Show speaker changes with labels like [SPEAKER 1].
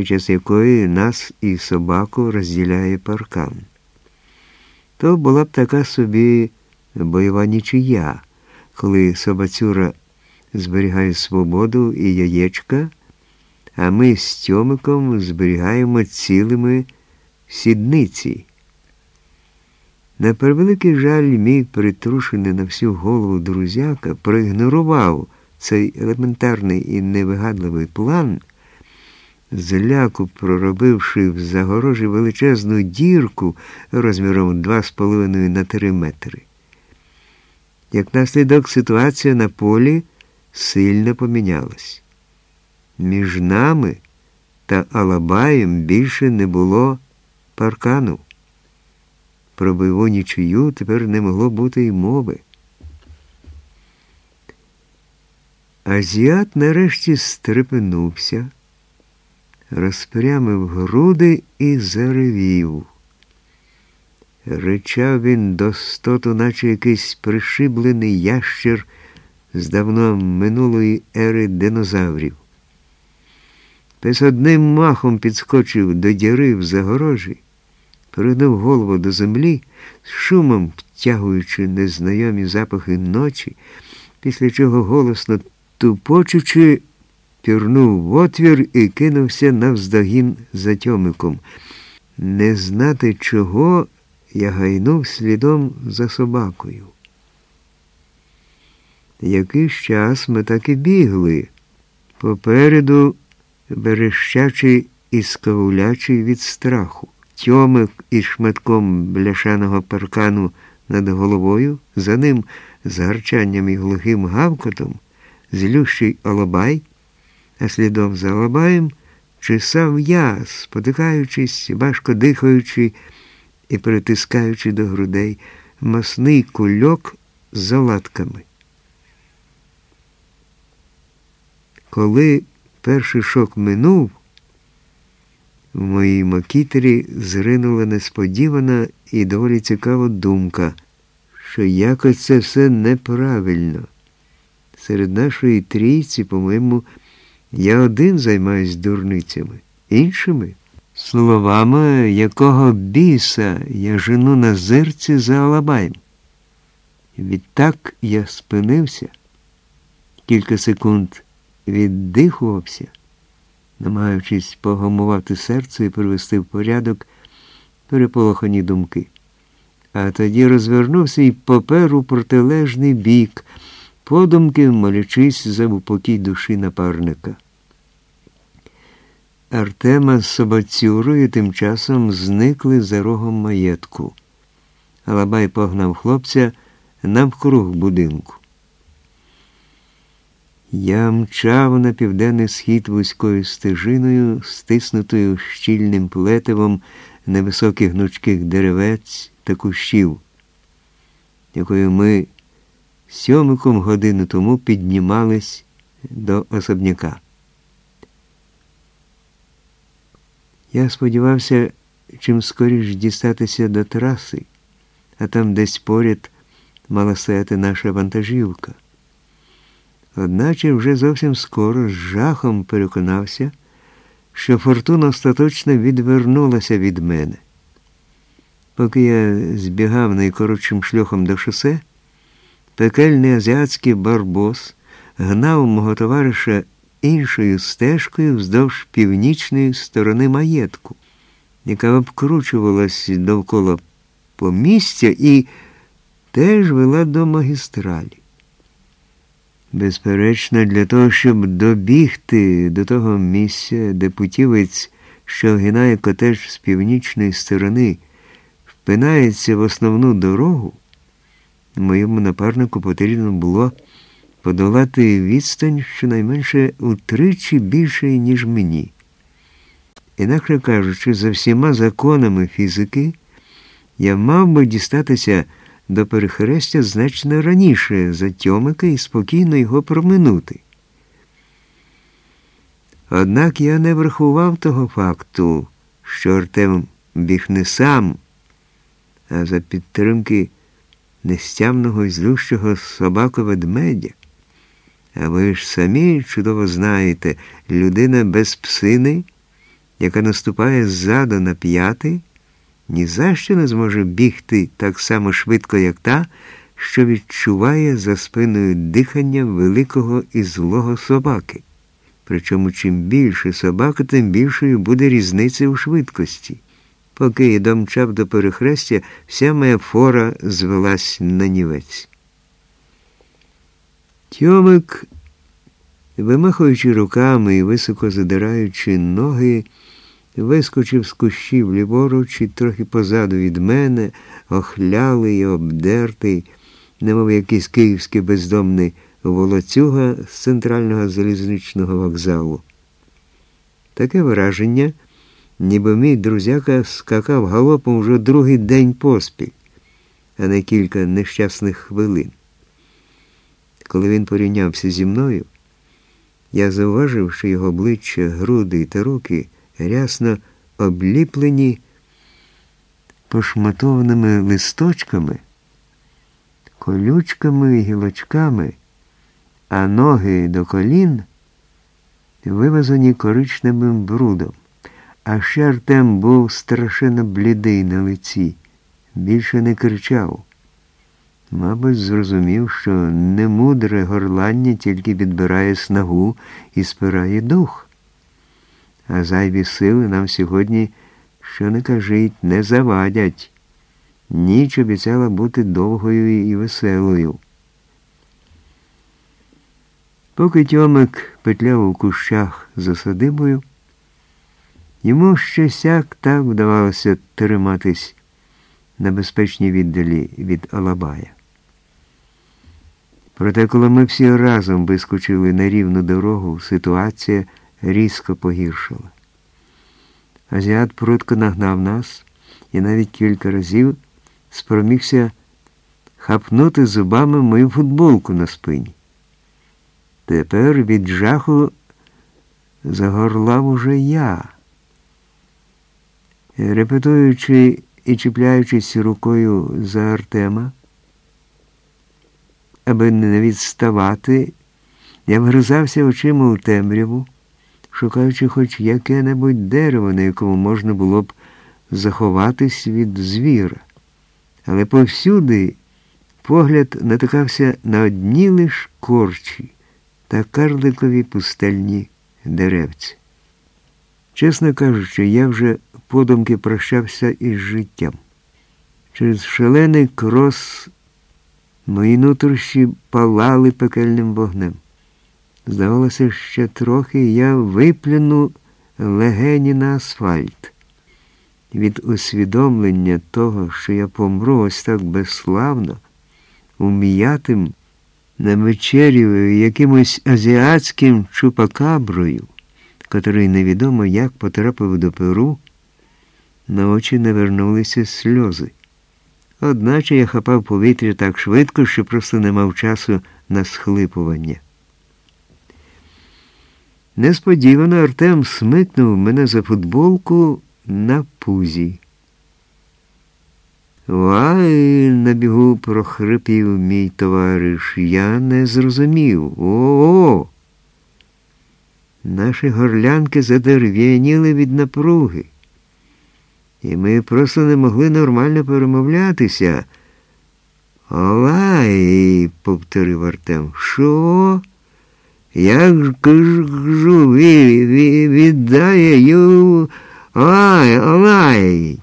[SPEAKER 1] під час якої нас і собаку розділяє паркан. То була б така собі бойова нічия, коли собацюра зберігає свободу і яєчка, а ми з Тьомиком зберігаємо цілими сідниці. На превеликий жаль, мій притрушений на всю голову друзяка проігнорував цей елементарний і невигадливий план, зляку проробивши в загорожі величезну дірку розміром 2,5 на 3 метри. Як наслідок ситуація на полі сильно помінялась. Між нами та Алабаєм більше не було паркану. Про бойову нічию тепер не могло бути й мови. Азіат нарешті стрепенувся, розпрямив груди і заревів. Ричав він до стоту, наче якийсь пришиблений ящер з давно минулої ери динозаврів. Пес одним махом підскочив до діри в загорожі, передав голову до землі, з шумом втягуючи незнайомі запахи ночі, після чого голосно тупочучи, пірнув в отвір і кинувся навздогін за тьомиком. Не знати чого я гайнув слідом за собакою. Якийсь час ми так і бігли. Попереду берещачий і скавулячий від страху. Тьомик із шматком бляшаного паркану над головою, за ним з гарчанням і глухим гавкотом, злющий Олобай, а слідом за Олобаєм чесав я, спотикаючись, важко дихаючи і притискаючи до грудей масний кульок з оладками. Коли перший шок минув, в моїй макітері зринула несподівана і доволі цікава думка, що якось це все неправильно. Серед нашої трійці, по-моєму, я один займаюсь дурницями, іншими. Словами, якого біса я жену на зирці за Алабаєм. Відтак я спинився, кілька секунд віддихувався, намагаючись погамувати серце і привести в порядок переполохані думки. А тоді розвернувся і попер у протилежний бік, подумки молячись за упокій душі напарника. Артема з собацюрою тим часом зникли за рогом маєтку. Алабай погнав хлопця навкруг будинку. Я мчав на південний схід вузькою стежиною, стиснутою щільним плетивом невисоких гнучких деревець та кущів, якою ми сьомиком годину тому піднімались до особняка. Я сподівався чим скоріш дістатися до траси, а там десь поряд мала стояти наша вантажівка. Одначе вже зовсім скоро з жахом переконався, що фортуна остаточно відвернулася від мене. Поки я збігав найкоротшим шляхом до шосе, пекельний азіатський барбос гнав мого товариша іншою стежкою вздовж північної сторони маєтку, яка обкручувалась довкола помістя і теж вела до магістралі. Безперечно, для того, щоб добігти до того місця, де путівець, що огинає котеж з північної сторони, впинається в основну дорогу, моєму напарнику потрібно було подолати відстань щонайменше утричі більше, ніж мені. Інакше кажучи, за всіма законами фізики, я мав би дістатися до перехрестя значно раніше за Тьомика і спокійно його проминути. Однак я не врахував того факту, що Артем біг не сам, а за підтримки нестямного і злющого собаку ведмедя. А ви ж самі чудово знаєте, людина без псини яка наступає ззаду на п'яти, ні за що не зможе бігти так само швидко, як та, що відчуває за спиною дихання великого і злого собаки. Причому чим більше собака, тим більшою буде різниця у швидкості. Поки я домчав до перехрестя, вся моя фора звелась на нівець. Тьомик, вимахуючи руками і високо задираючи ноги, вискочив з кущів ліворуч і трохи позаду від мене, охлялий і обдертий, немов якийсь київський бездомний волоцюга з центрального залізничного вокзалу. Таке враження, ніби мій друзяка скакав галопом вже другий день поспіль, а не кілька нещасних хвилин. Коли він порівнявся зі мною, я зауважив, що його обличчя, груди та руки рясно обліплені пошматованими листочками, колючками і гілочками, а ноги до колін вивезені коричневим брудом. А ще Артем був страшенно блідий на лиці, більше не кричав. Мабуть, зрозумів, що немудре горлання тільки відбирає снагу і спирає дух. А зайві сили нам сьогодні, що не кажіть, не завадять. Ніч обіцяла бути довгою і веселою. Поки Тьомик петляв у кущах за садибою, йому ще сяк так вдавалося триматись на безпечній віддалі від Алабая. Проте, коли ми всі разом вискочили на рівну дорогу, ситуація різко погіршила. Азіат прудко нагнав нас і навіть кілька разів спромігся хапнути зубами мою футболку на спині. Тепер від жаху загорлав уже я. Репетуючи і чіпляючись рукою за Артема, аби не відставати, я вгризався очима у темряву, шукаючи хоч яке-небудь дерево, на якому можна було б заховатись від звіра. Але повсюди погляд натикався на одні лиш корчі та карликові пустельні деревці. Чесно кажучи, я вже подумки прощався із життям. Через шалений крос мої нутрощі палали пекельним вогнем. Здавалося, ще трохи я виплюну легені на асфальт. Від усвідомлення того, що я помру ось так безславно, ум'ятим на вечерю якимось азіатським чупакаброю, котрий невідомо як потрапив до Перу, на очі навернулися сльози. Одначе я хапав повітря так швидко, що просто не мав часу на схлипування. Несподівано Артем смикнув мене за футболку на пузі. Вай, на бігу прохрипів мій товариш. Я не зрозумів. О-о! Наші горлянки задерв'яніли від напруги. І ми просто не могли нормально перемовлятися. Олай, повторив Артем. Що? Я ж кажу, віддає ю. Олай, олай.